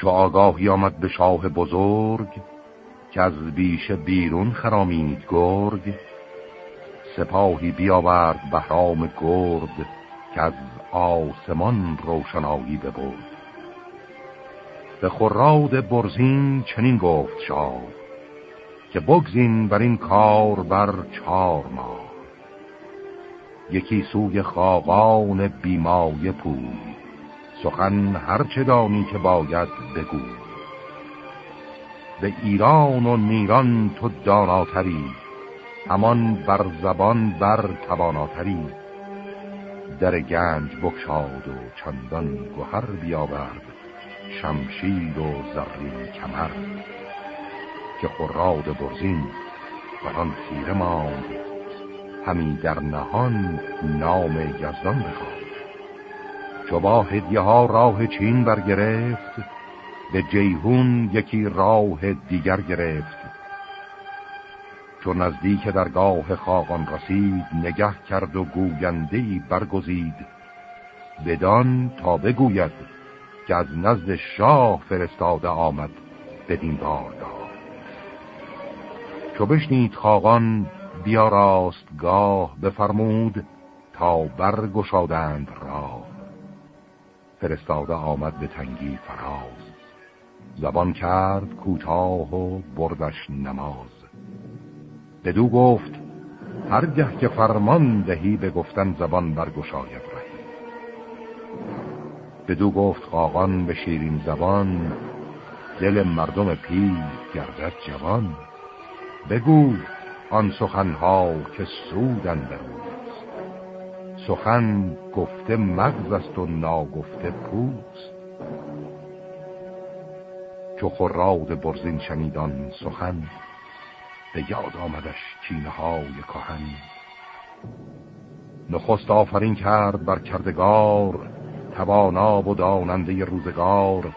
چو آگاهی آمد به شاه بزرگ که از بیشه بیرون خرامید گرگ سپاهی بیاورد بهرام گرد که از آسمان روشنایی ببرد. به خراد برزین چنین گفت شاه که بگزین بر این کار بر چار ماه. یکی سوی خاقان بیمای پوی سخن هرچه دانی که باید بگو. به ایران و نیران تو داناتری همان بر زبان بر تواناتری. در گنج بکشاد و چندان گوهر بیاورد شمشیر و زرین کمر. که خراد برزین بران خیره ماند همی در نهان نام یزدان بخواد. چو با هدیه ها راه چین برگرفت به جیهون یکی راه دیگر گرفت. چون نزدیک درگاه خاقان رسید نگه کرد و گویندهی برگزید. بدان تا بگوید که از نزد شاه فرستاده آمد بدین بارگاه. چو بشنید خاقان بیا راستگاه بفرمود تا برگشادند راه. فرستاده آمد به تنگی فراز. زبان کرد کوتاه و بردش نماز. بدو گفت هرگه که فرمان دهی به گفتن زبان برگشاید رهی. بدو گفت خاقان به شیرین زبان دل مردم پی گردد جوان. بگو آن سخنها که سودن دروست سخن گفته مغز است و ناگفته پوست. چو خراد برزین شنیدان سخن به یاد آمدش کینه های کهن. نخست آفرین کرد بر کردگار توانا و داننده روزگار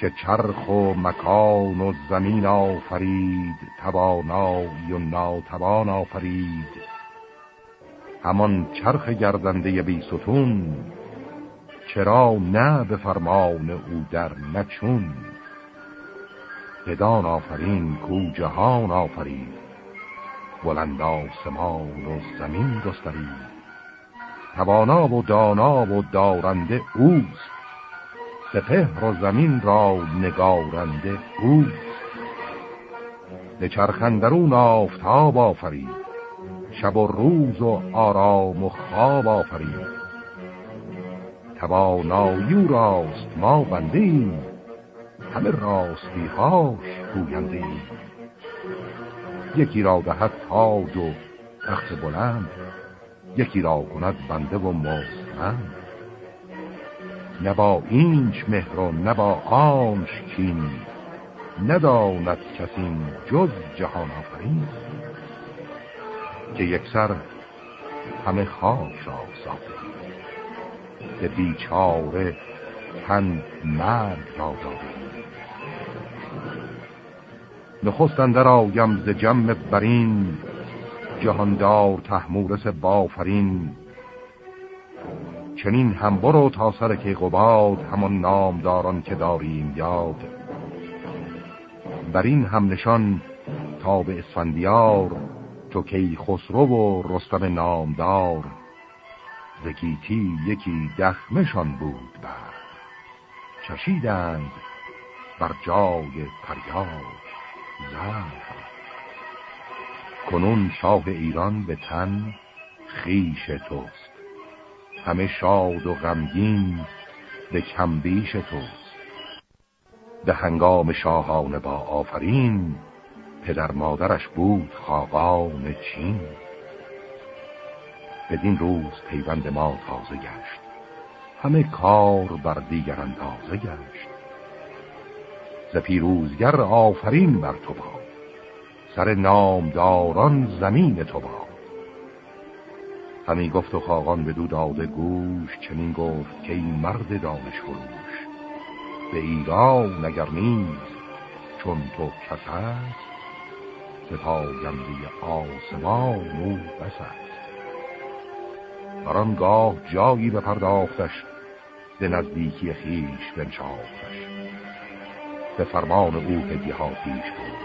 که چرخ و مکان و زمین آفرید توانایی و ناتوان آفرید. همان چرخ گردنده بی ستون چرا نه به فرمان او در نچون بدان آفرین کو جهان آفرید بلند آسمان و زمین گسترید توانا و دانا و دارنده اوست سپهر و زمین را نگارنده اوست. به چرخندرون آفتاب آفرید شب و روز و آرام و خواب آفرید. توانایی راست ما بندیم. همه راستی هاش گوینده یکی را دهد تاج و تخت بلند. یکی را کند بنده و مستند. نه با اینچ مهر و نه با آنش کین. نداند کسی جز جهان آفرین. که یک سر همه خاک را ساخته به بیچاره تن مرگ را داده نخستن در آیم ز جمع برین جهاندار تحمورس بافرین. چنین هم برو تا سر که قباد همان نامداران که داریم یاد. بر این هم نشان تا به اسفندیار تو کی خسرو و رستم نامدار. زکیتی یکی دخمشان بود بر چشیدند بر جای پریاد زهر کنون شاه ایران به تن خیش توست. همه شاد و غمگین به کمبیش توست. به هنگام شاهانه با آفرین پدر مادرش بود خاقان چین. بدین روز پیوند ما تازه گشت. همه کار بر دیگر اندازه گشت. ز پیروزگر آفرین بر تو با سر نامداران زمین تو با همی گفت و خاقان به دو داده گوش چنین گفت که این مرد دانش فروش به ایران نگر نیست چون تو کس است سپاینده آسمان او بس است. برانگاه جایی به پرداختش به نزدیکی خیش بنشاختش. به فرمان او هدیه پیش بود.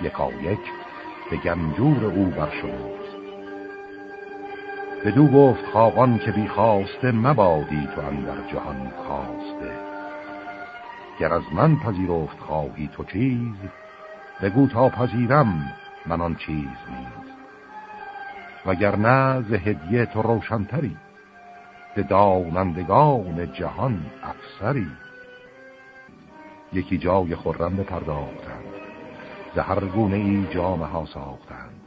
یکا یک به گنجور او برشد دو گفت خاقان که بی خواسته مبادی تو اندر جهان خواسته گر از من پذیرفت خواهی تو چیز بگو تا پذیرم من آن چیز نیز وگر ز هدیه تو روشنتری به دانندگان جهان افسری. یکی جای خورم بپرداختند زهر گونه ای جامه ها ساختند.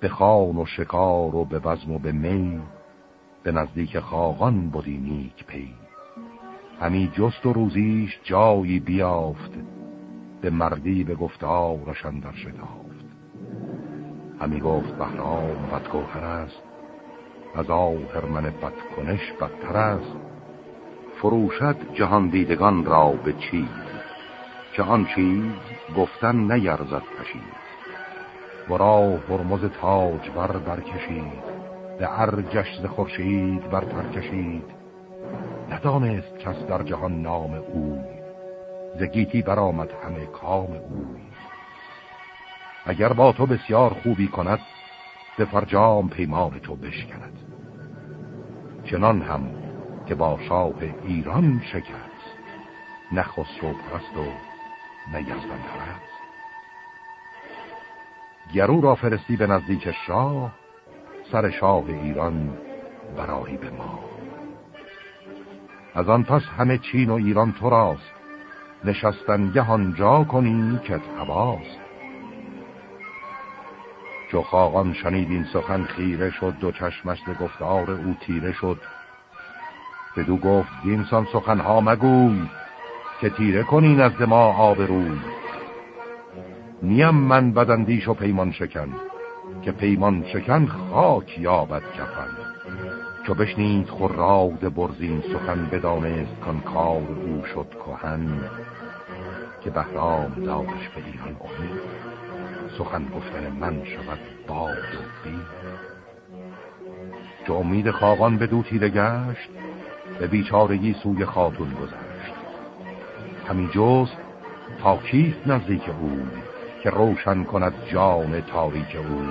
به خان و شکار و به وزم و به می به نزدیک خاقان بودی نیک پی. همی جست و روزیش جایی بیافت به مردی به گفتارشان در شتافت همی گفت بهرام بدگوهر است. از آهرمن بدکنش بدتر است. فروشد جهان دیدگان را به چیز. که آن چیز گفتن نیرزد کشید. ورا هرمز تاج بر برکشید. به ارجش ز خورشید برتر کشید. ندانست کس در جهان نام اوی زگیتی برآمد همه کام اوی اگر با تو بسیار خوبی کند به فرجام پیمان تو بشکند. چنان هم که با شاه ایران شکست نه خسرو پرست و نه یزدان پرست. گرو را فرستی به نزدیک شاه سر شاه ایران برایی به ما. از آن پس همه چین و ایران تو راست نشستن آنجا کنی که هواست چو خاقان شنید این سخن خیره شد دو چشمش گفتار او تیره شد. بدو گفت دینسان سخنها مگوی که تیره کنی نزد ما آب روی نیم من بدندیش و پیمان شکن. که پیمان شکن خاک یابد کفن. چو بشنید خراد برزین سخن بدانست کن کار او شد کهن. که بهرام داشت به ایران امید سخن گفتن من شود باد و بی چو امید خاقان به دو تیره گشت به بیچارگی سوی خاتون گذشت. همین جست تا کیست نزدیک او؟ که روشن کند جان تاریک او.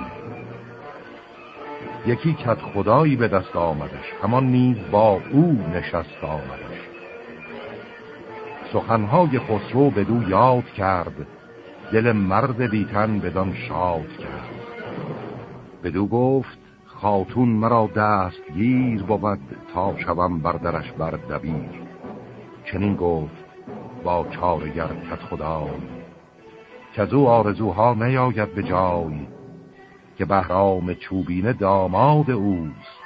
یکی کت خدایی به دست آمدش همان نیز با او نشست آمدش. سخنهای خسرو به دو یاد کرد دل مرد بیتن بدان شاد کرد. بدو گفت خاتون مرا دست گیر بود تا شوم بردرش بر دبیر. چنین گفت با چارگر کت خدا که از او آرزوها نیاید به جای که بهرام چوبینه داماد اوست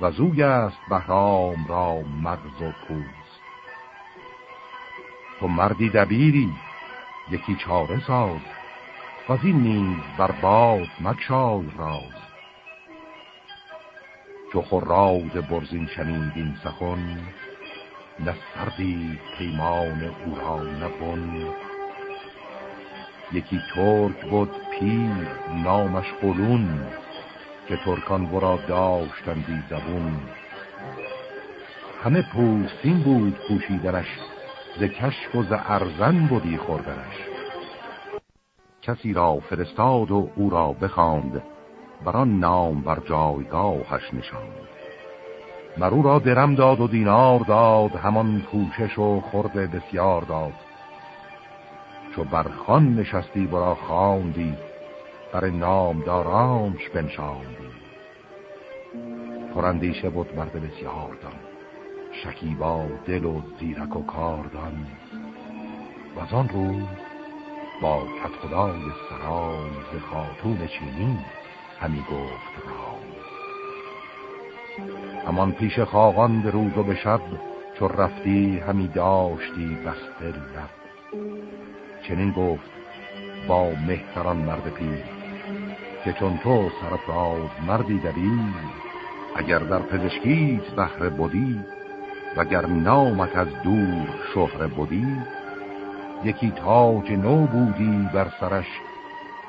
و زوی است بهرام را مغز و پوست تو مردی دبیری یکی چاره ساز و این نیز بر باد مکشای راز. چو خراد برزین شنید این سخن نه سردی پیمان او را یکی ترک بود پیر نامش قلون که ترکان ورا داشتندی زبون. همه پوستین بود پوشیدنش ز کشک و ز ارزن بودی خوردنش. کسی را فرستاد و او را بخواند بر آن نام بر جایگاهش نشاند. مرو را درم داد و دینار داد همان پوشش و خورد بسیار داد. چو برخان نشستی برا خواندی بر نام دارامش بنشاندی. پرندیشه بود مرد بسیار دان شکیبا دل و زیرک و کاردان و از آن روز با کت خدای سرای ز خاتون چینی همی گفت را همان پیش خاقان به روز و به شب چو رفتی همی داشتی بسته لب چنین گفت با مهتران مرد پیر که چون تو سرفراز مردی دبیر اگر در پزشکیت بهره بودی وگر نامت از دور شهره بودی یکی تاج نو بودی بر سرش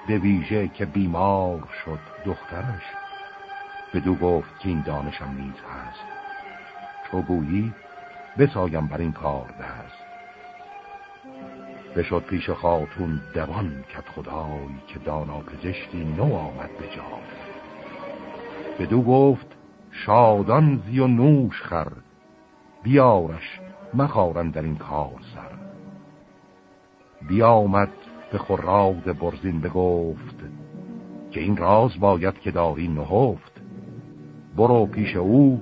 به ویژه که بیمار شد دخترش. بدو گفت که این دانشم نیز هست. چو گویی بسایم بر این کار دست بشد پیش خاتون دوان کت خدای که دانا پزشکی نو آمد به جای بدو گفت شادان زی و نوش خر بیارش مخارن در این کار سر. بیامد به خراد برزین بگفت که این راز باید که داری نهفت. برو پیش او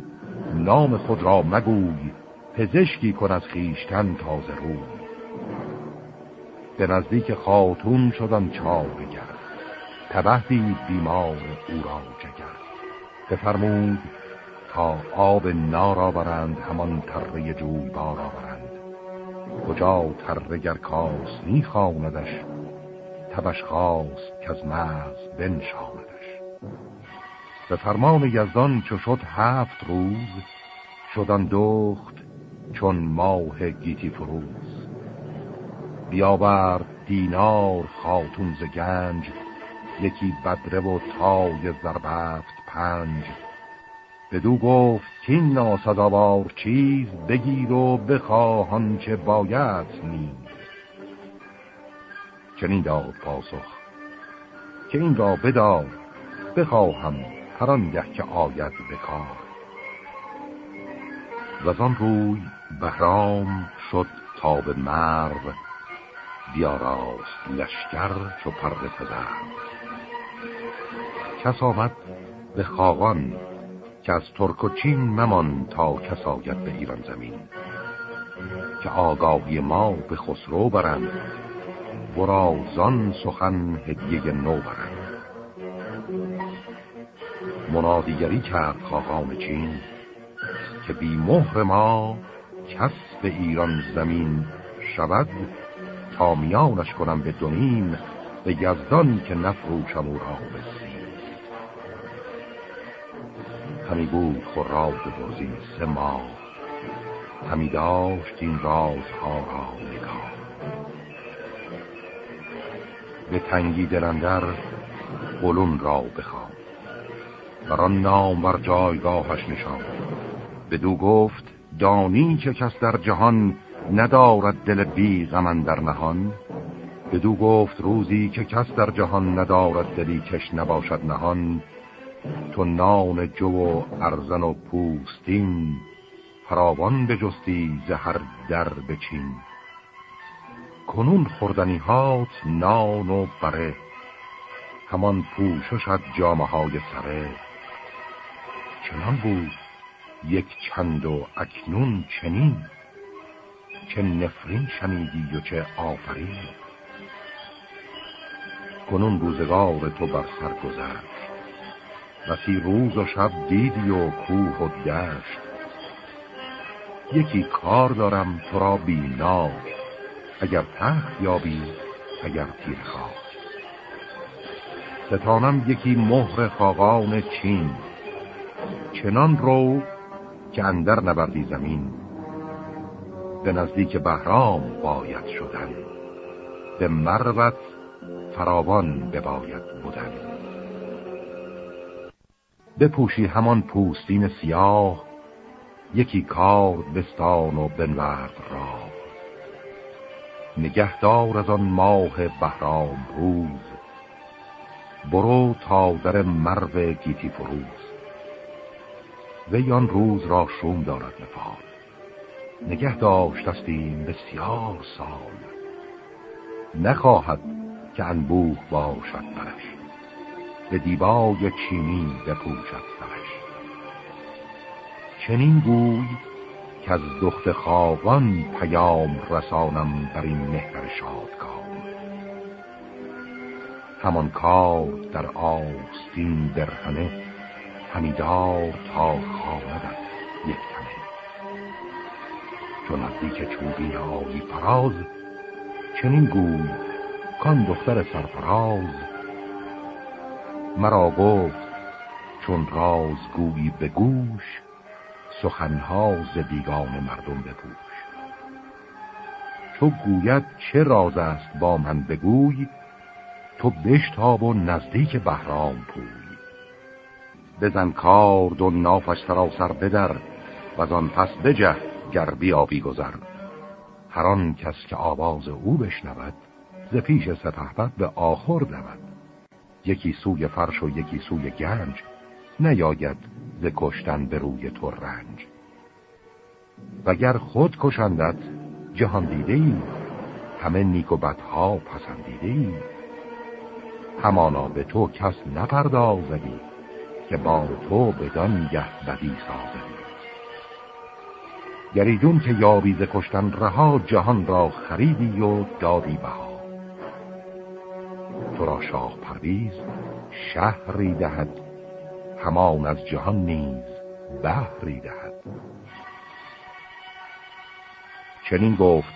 نام خود را مگوی پزشکی کن از خیشتن تازه روی. به نزدیک خاتون شدن چار بگر تبه دید بیمار او را جگر. بفرمود تا آب نار برند همان تره جوی بار آورند. کجا تره گر کاس میخواندش تبش خواست که از مغز بنشاندش. به فرمان یزدان چو شد هفت روز شدن دخت چون ماه گیتی فروز. بیاورد دینار خاتون ز گنج یکی بدره و تای زربفت پنج. بدو گفت که این ناسزاوار چیز بگیر و بخواهان چه باید نیز. چنین داد پاسخ که این را بدار بخواهم هر آنگه که آید بکار و آن روی بهرام شد تا به مرو. بیاراست لشکر چو پر پزر کس آمد به خاقان که از ترک و چین ممان تا کس آید به ایران زمین. که آگاهی ما به خسرو برند برازان سخن هدیه نو برند. منادیگری کرد خاقان چین که بی مهر ما کس به ایران زمین شود تا کنم به دونیم به یزدان که نفروشم او را بسیم همی بود خوراد برزین سه ماه. همی داشت این رازها را نگاه. به تنگی دلندر قلون را بخواد بر آن نام بر جایگاهش نشان بدو گفت دانی که کس در جهان ندارد دل بی غمن در نهان. بدو گفت روزی که کس در جهان ندارد دلی کش نباشد نهان. تو نان جو و ارزن و پوستین فراوان بجستی زهر در بچین. کنون خوردنی هات نان و بره همان پوششد جامعه های سره. چنان بود یک چند و اکنون چنین. چه نفرین شنیدی و چه آفرین. کنون روزگار تو بر سر گذشت. بسی روز و شب دیدی و کوه و دشت یکی کار دارم تو را بیناک اگر تخت یابی اگر تیر خواه. ستانم یکی مهر خاقان چین. چنان رو که اندر نبردی زمین. به نزدیک بهرام باید شدن. به مروت فراوان بباید بودن. بپوشی همان پوستین سیاه یکی کار بستان و بنورد را نگهدار از آن ماه بهرام روز. برو تا در مرو گیتی فروز. وی آن روز را شوم دارد نفاد نگه داشتستیم بسیار سال. نخواهد که انبوه باشد برش به دیبای چینی بپوشد سرش چنین گوی که از دخت خوابان پیام رسانم بر این مهر شادکام. همان کار در آستین درهنه همیدار تا خواندد یک تنه. چون نزدیک چوبی آیی فراز چنین گوی کان دختر سرفراز. مرا گفت چون رازگویی به گوش سخنها ز بیگان مردم بپوش. تو گوید چه راز است با من بگوی تو بشتاب و نزدیک بهرام پوی. بزن کار و نافش سراسر بدر و آن پس بجه گر بیابی گذر. هر آن کس که آواز او بشنود ز پیش سپهبد به آخر دود. یکی سوی فرش و یکی سوی گنج نیاید ز کشتن به روی تو رنج. وگر خود کشندت جهان دیده ای همه نیک و بدها پسندیده ای همانا به تو کس نپردازدی که با تو بدان گه بدی سازدی گریدون که یابیز کشتن رها جهان را خریدی و دادی بها. تو را شاه پرویز شهری دهد همان از جهان نیز بهری دهد. چنین گفت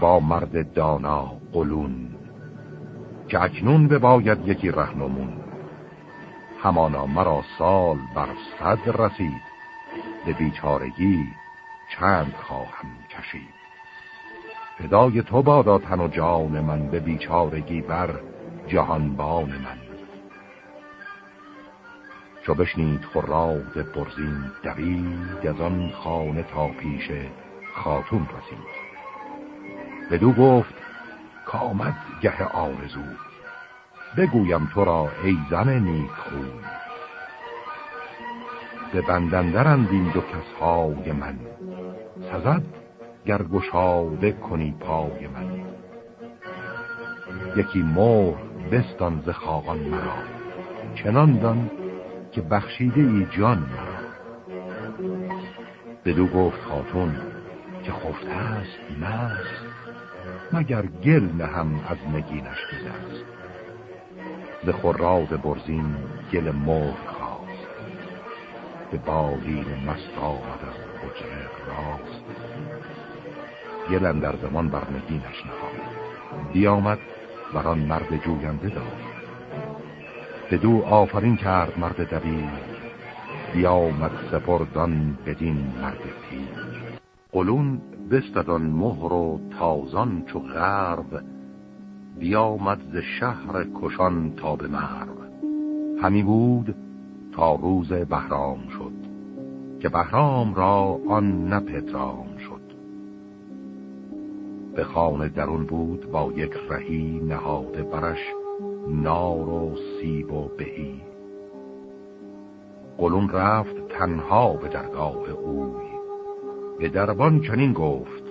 با مرد دانا قلون که اکنون باید یکی رهنمون همانا مرا سال بر صد رسید به بیچارگی چند خواهم کشید. فدای تو بادا تن و جان من به بیچارگی بر جهانبان من. چو بشنید خراد برزین دوید از آن خانه تا پیش خاتون رسید. بدو گفت کامد گه آرزو بگویم تو را ای زن نیک خون به بندندرند این دو کسهای من سزد گر گشاده کنی پای من. یکی مهر بستان ز خاقان مرا چنان دان که بخشیده ای جان مرا. بدو گفت خاتون که خفته است مست مگر گل نهم از نگینش گذست. ز خراد برزین گل مهر خواست به بالین مست آمد از حجره راست؟ گل در زمان بر نگینش نهاد. بیامد بران مرد جوینده داد. بدو آفرین کرد مرد دبیر. بیامد سپردان بدین مرد پیر قلون بستدان مهر و تازان چو غرب. بیامد ز شهر کشان تا به مرو. همی بود تا روز بهرام شد. که بهرام را آن نپدرام شد. به خانه درون بود با یک رهی نهاده برش نار و سیب و بهی. قلون رفت تنها به درگاه اوی. به دربان چنین گفت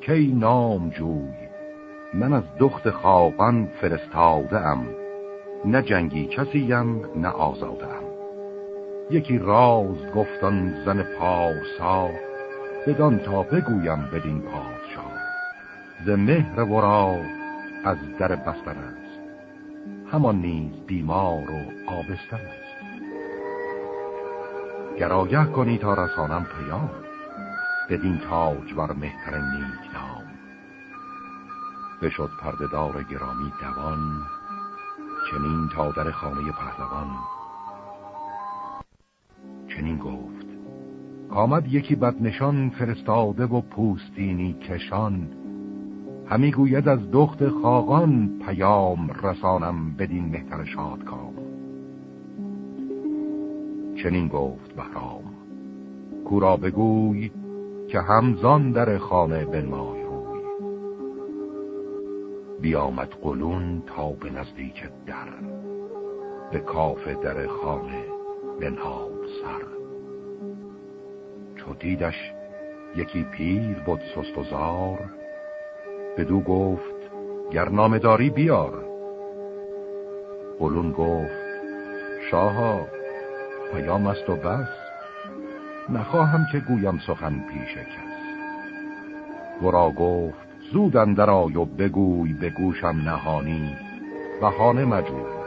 کی نام جوی من از دخت خاقان فرستاده ام نه جنگی کسیم نه آزاده ام یکی راز گفتان زن پارسا بدان تا بگویم بدین پادشاه ز مهر ورا از در بستن است همان نیز بیمار و آبستن است. گراگه کنی تا رسانم پیام بدین تاج بر مهتر نیک نام. بشد پردهدار گرامی دوان چنین تا در خانه پهلوان چنین گفت. کامد یکی بدنشان فرستاده و پوستینی کشان. همی گوید از دخت خاقان پیام رسانم بدین مهتر شادکام. چنین گفت بهرام. کورا بگوی که همزان در خانه بنمای روی. بیامد قلون تا به نزدیک در به کاف در خانه بنهاد. سر. چو دیدش یکی پیر بود سست و زار بدو گفت گر نامداری بیار. قلون گفت شاها پیام است و بس نخواهم که گویم سخن پیش کس. ورا گفت زودن در آی و بگوی به گوشم نهانی بهانه مجوی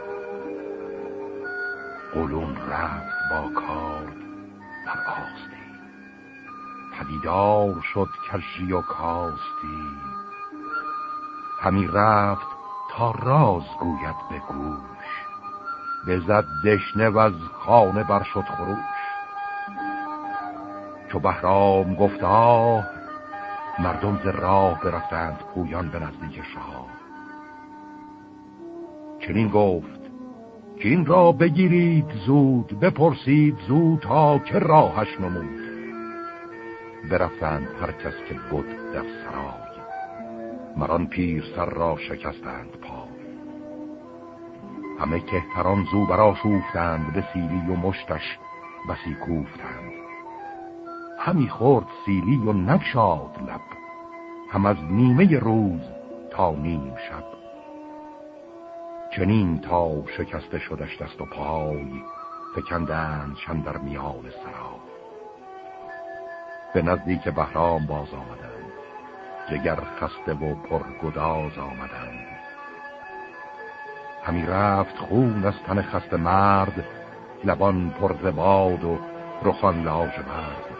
قلون رفت. کار در آستی پدیدار شد کشی و کاستی. همی رفت تا راز گوید به گوش. بزد دشنه و از خانه بر شد خروش. چو بهرام گفت آه مردم ز راه برفتند پویان به نزدیک شاه. چنین گفت که این را بگیرید زود بپرسید زود تا که راهش نمود. برفتند هر کس که بود در سرای. مران پیر سر را شکستند پا همه کهتران زو برا شوفتند به سیلی و مشتش بسی کوفتند. همی خورد سیلی و نگشاد لب. هم از نیمه روز تا نیم شب. چنین تا شکسته شدش دست و پای فکندند چند در میان سرا به نزدیک بهرام باز آمدند جگر خسته و پرگداز آمدند. همی رفت خون از تن خسته مرد لبان پرزباد و رخان لاجورد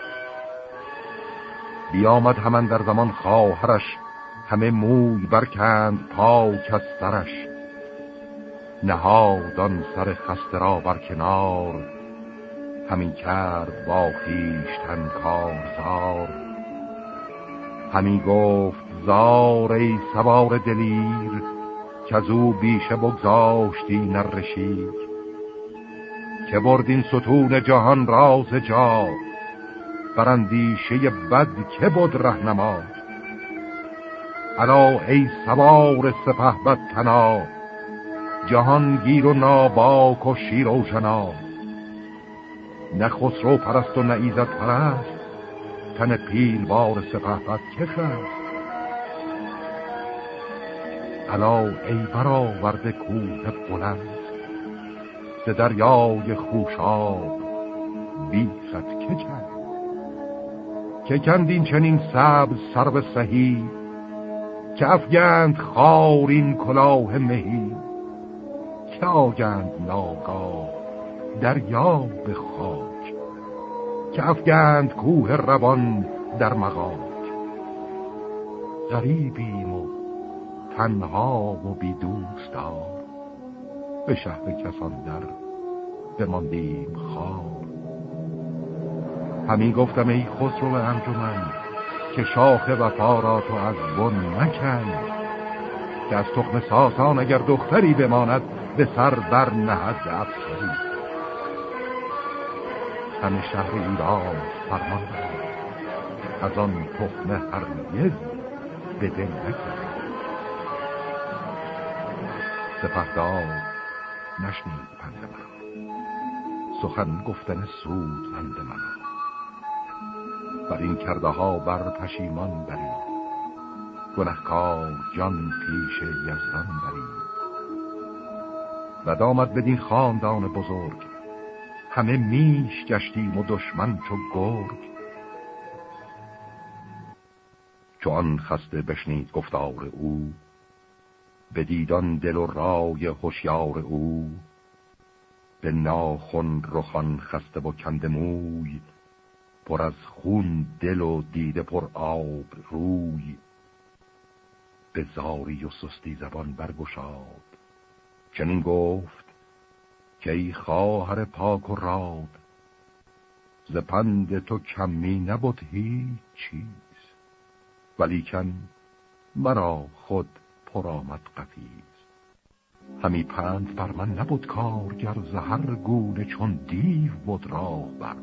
بیامد همان در زمان خواهرش همه موی برکند پاک از سرش. نهادان سر خسته را بر کنار. همین کرد با خیشتن کارزار. همین گفت زار ای سوار دلیر که از او بیشه بگذاشتی نرشید که بردین ستون جهان راز جا برندیشه بد که بود رهنما. الا ای سوار سپه بد تنا جهان گیر و ناباک و شیر و جنا نه خسرو پرست و نه ایزد پرست تن پیل بار سپه بد که خست الا ای برآورده کوه بلند ز دریای خوشاب بیخت که کرد که کندین چنین سبز سرب سهی که افگند خارین کلاه مهی؟ که آگند ناگاه دریا به خاک که افگند کوه روان در مغاک. غریبیم و تنها و بی دوستار به شهر کسان در بماندیم خار همین گفتم ای خسرو انجمن که شاخ وفا را تو از بن نکن که از تخم ساسان اگر دختری بماند به سر در نهد افسری. همه شهر ایران فرمان از آن تخم هرگز به دل نکن سپهدار نشنید پند من. سخن گفتن سود وند من. بر این کرده ها بر پشیمان برید گنهکار جان پیش یزدان برید و آمد بدین خاندان بزرگ. همه میش گشتیم و دشمن چو گرگ. چون خسته بشنید گفتار او بدیدان دل و رای هوشیار او به ناخن رخان خسته و کند موی پر از خون دل و دیده پر آب روی. به زاری و سستی زبان برگشاد. چنین گفت که ای خواهر پاک و راد ز پند تو کمی نبود هیچ چیز ولیکن مرا خود پر آمد قفیز. همی پند بر من نبود کارگر زهر گونه چون دیو بود راه بر.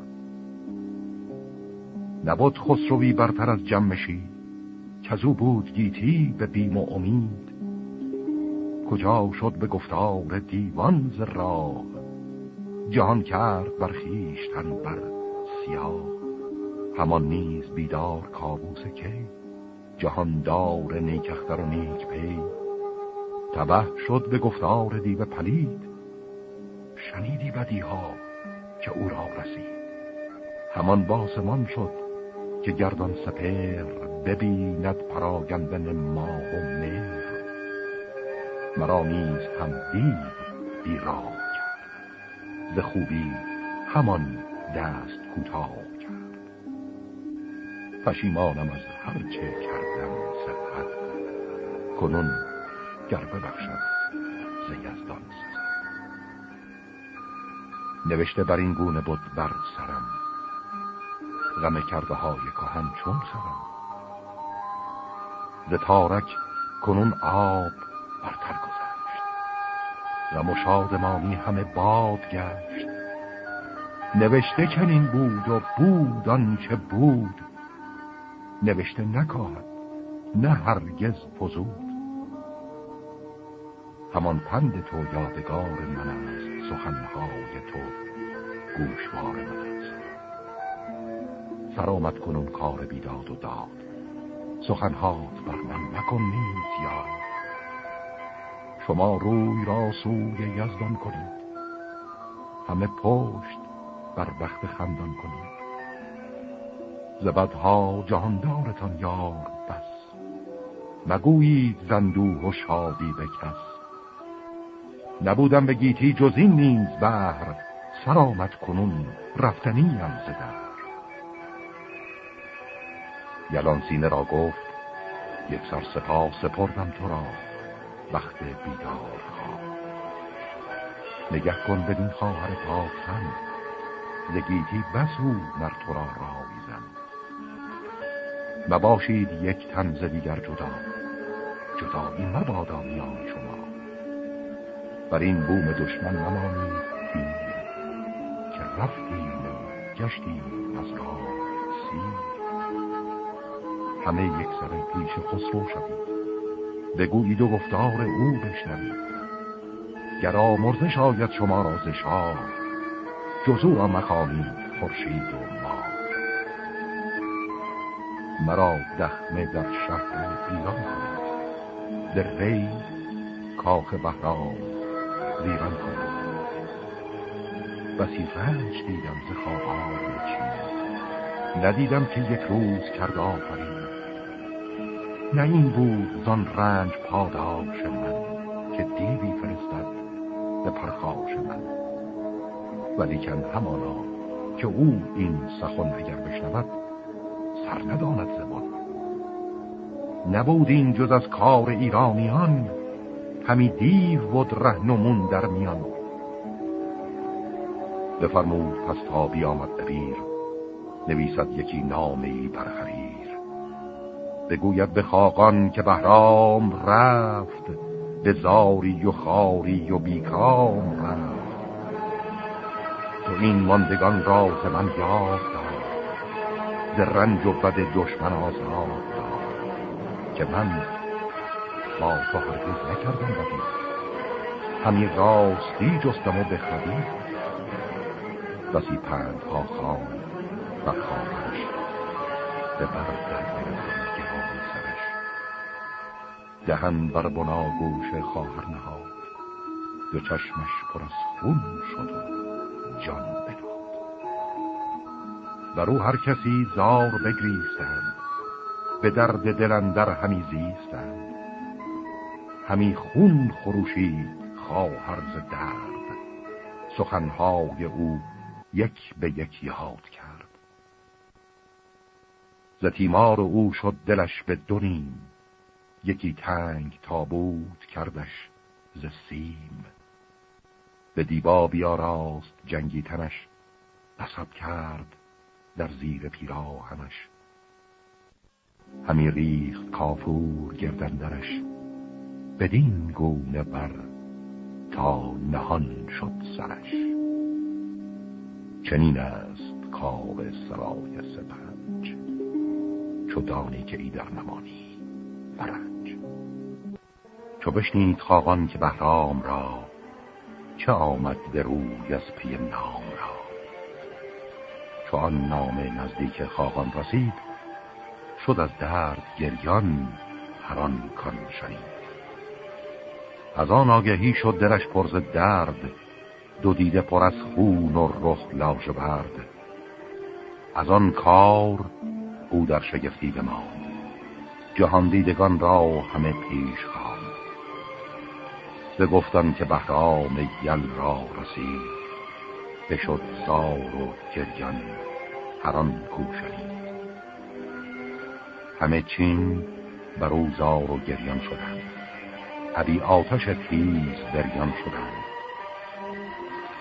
نبود خسروی برتر از جمشی که او بود گیتی به بیم و امید. کجا شد به گفتار دیوان ز راه؟ جهان کرد بر خیشتن بر سیاه. همان نیز بیدار کابوس کی؟ جهاندار نیکختر و نیک پی. تبه شد به گفتار دیو پلید. شنیدی بدی ها که او را رسید. همان باسمان شد که گردان سپر ببیند پراگندن ماه و مهر. مرا نیز هم دید بیراه کرد. ز خوبی همان دست کوتاه کرد. پشیمانم از هر چه کردم صفت کنون گر ببخشد ز یزدان نوشته بر این گونه بود بر سرم. غم کرده های کهن چون خرم ز تارک کنون آب برتر گذشت. و شادمانی همه باد گشت. نوشته چنین بود و بود آنچه بود. نوشته نکاهد نه هرگز فزود. همان پند تو یادگار من است سخنهای تو گوشوار من است. سرامت کنون کار بیداد و داد. سخنهات بر من نکن نیز یاد. شما روی را سوی یزدان کنید. همه پشت بر بخت خندان کنید. زبدها جهاندارتان یار بس. مگویید زندوه و شادی به کس. نبودم به گیتی جز این نیز بهر. سرامت کنون رفتنیم زدر یلان سینه را گفت یک سر سپاه سپردم تو را. وقت بیدار خواه نگه کن بدین خواهر پاکتن زگیتی بسو مر تو را رایزن مباشید یک تن دیگر جدا. جدایی مبادا میان شما. بر این بوم دشمن نمانید تیر. که رفتیم و گشتیم از راه همه یک سر پیش خسرو شدید بگویید و گفتار او بشنوید. گر آمرزش آید شما را زشار جزو را مخانید خورشید و ما مرا دخمه در شهر ایران کنید. در ری کاخ بهرام ویران کنید. بسی رنج دیدم ز خواهان چین ندیدم که یک روز کرد آفرین. نه این بود زان رنج پاداش من که دیوی فرستد به پرخاش من. ولیکن همانا که او این سخن اگر بشنود سر نداند زبان. نبود این جز از کار ایرانیان همی دیو بود رهنمون در میان. بفرمود پس تا بیامد دبیر نویسد یکی نامی برخریر. بگوید به خاقان که بهرام رفت به زاری و خاری و بیکام رفت. تو این ماندگان را من یاد دار ز رنج و بد دشمن آزاد دار که من با تو هرگز نکردم بدی همین راستی جستم و بخردی بسی پند ها خواند و به بر در دهن بر بناگوش خواهر نهاد. دو چشمش پر از خون شد و جان بداد. در او هر کسی زار بگریستند. به درد دلندر همی زیستند. همی خون خروشید خواهر ز درد. سخنهای او یک به یک یاد کرد. ز تیمار او شد دلش به دونیم یکی تنگ تابوت کردش ز سیم. به دیبا بیاراست جنگی تنش نصب کرد در زیر پیراهنش. همی ریخت کافور گردندرش بدین گونه بر تا نهان شد سرش. چنین است کار سرای سپنج چو دانی که ای در نمانی. فرنج چو بشنید خاقان که بهرام را چه آمد به روی از پی نام را. چو آن نام نزدیک خاقان رسید شد از درد گریان هران کن شنید. از آن آگهی شد درش پرز درد دو دیده پر از خون و رخ لاش برد. از آن کار او در شگفتی بماند. جهان دیدگان را همه پیش خواند به گفتن که بهرام یل را رسید بشد زار و گریان هران کوشنید همه چین بر او زار و گریان شدند. ابی آتش تیز بریان شدند.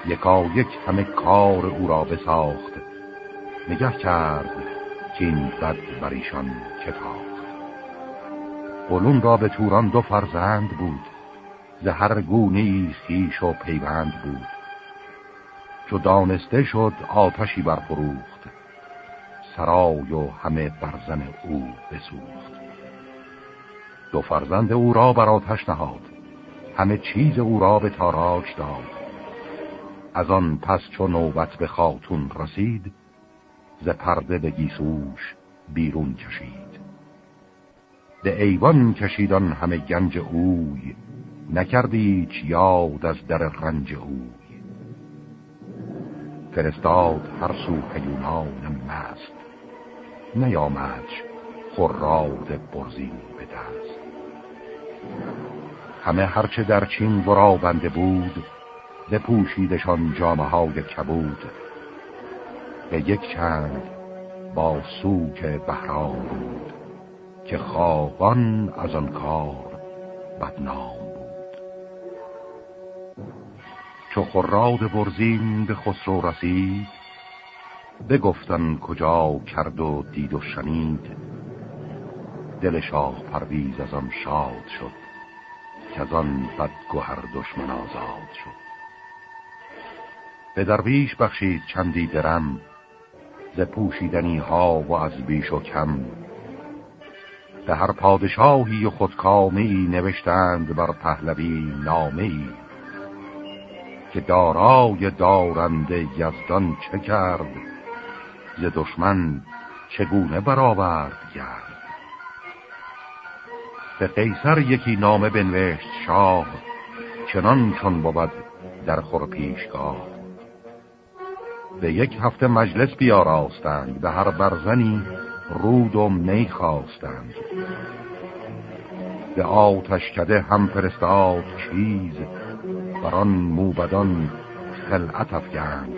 یکا یک همه کار او را بساخت. نگه کرد این بد بر ایشان که بلون را به توران دو فرزند بود. زهر گونه خیش و پیوند بود. چو دانسته شد آتشی برفروخت. سرای و همه برزن او بسوخت. دو فرزند او را بر آتش نهاد. همه چیز او را به تاراج داد. از آن پس چو نوبت به خاتون رسید ز پرده به گیسوش بیرون کشید. به ایوان کشیدان همه گنج اوی نکردی یاد از در رنج اوی. فرستاد هر سو هیونان مست نیامدش خراد برزین به دست. همه هرچه در چین برا بنده بود بپوشیدشان جامعه های کبود. به یک چند با سوک بهرام بود. که خواهان از آن کار بدنام بود. چو خراد برزین به خسرو رسید بگفتن کجا کرد و دید و شنید. دل شاه پرویز از آن شاد شد که از آن بدگوهر دشمن آزاد شد. به درویش بخشید چندی درم ز پوشیدنی ها و از بیش و کم. به هر پادشاهی و خودکامی نوشتند بر پهلوی نامی که دارای دارنده یزدان چه کرد ز دشمن چگونه برآورد گرد؟ به قیصر یکی نامه بنوشت شاه چنان چون بود در خور پیشگاه. به یک هفته مجلس بیاراستند به هر برزنی رود و می خواستند به آتش کده هم فرستاد چیز بر آن موبدان خلعت افگند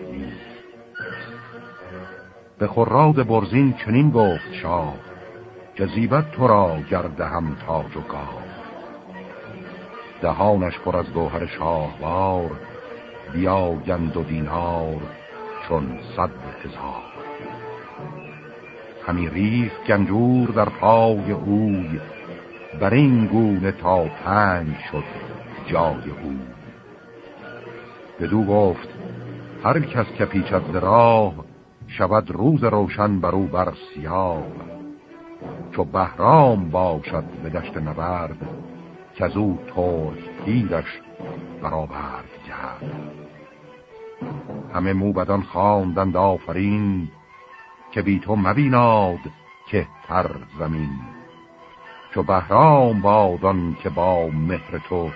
به خراد برزین چنین گفت شاه جزیبت تو را گرده هم تاج و گاه. دهانش پر از گوهر شاهوار بیا گند و دینار چون صد هزار. همی ریف گنجور در پای اوی. بر این گونه تا تنگ شد جای او بدو گفت هر کس که پیچد راه شود روز روشن بر او بر سیاه. چو بهرام باشد به دشت نبرد که از او ترک تیرش برآورد کرد همه موبدان خواندند آفرین که بی تو مبیناد که تر زمین. چو بهرام بادان که با مهر تو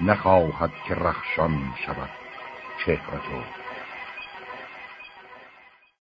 نخواهد که رخشان شود چهر تو.